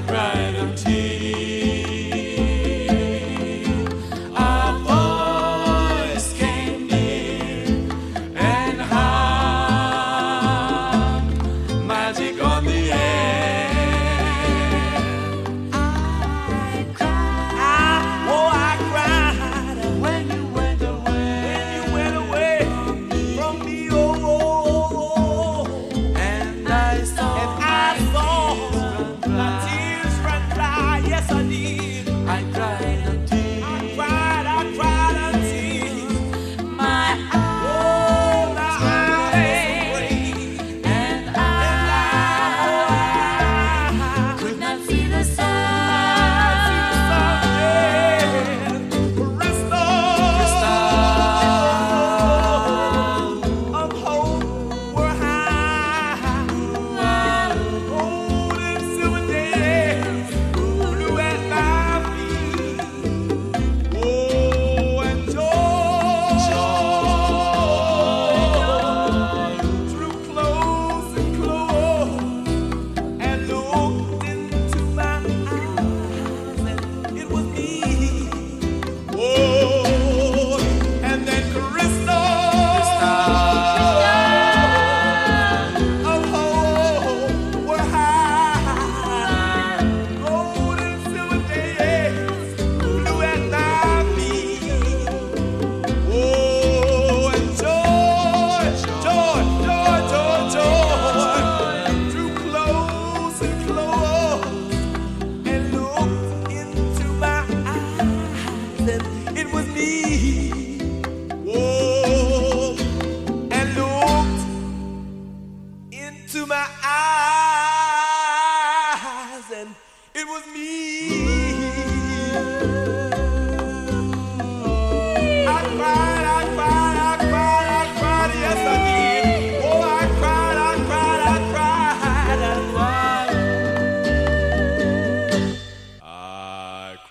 bright, bright until. to my eyes, and it was me.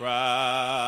cry.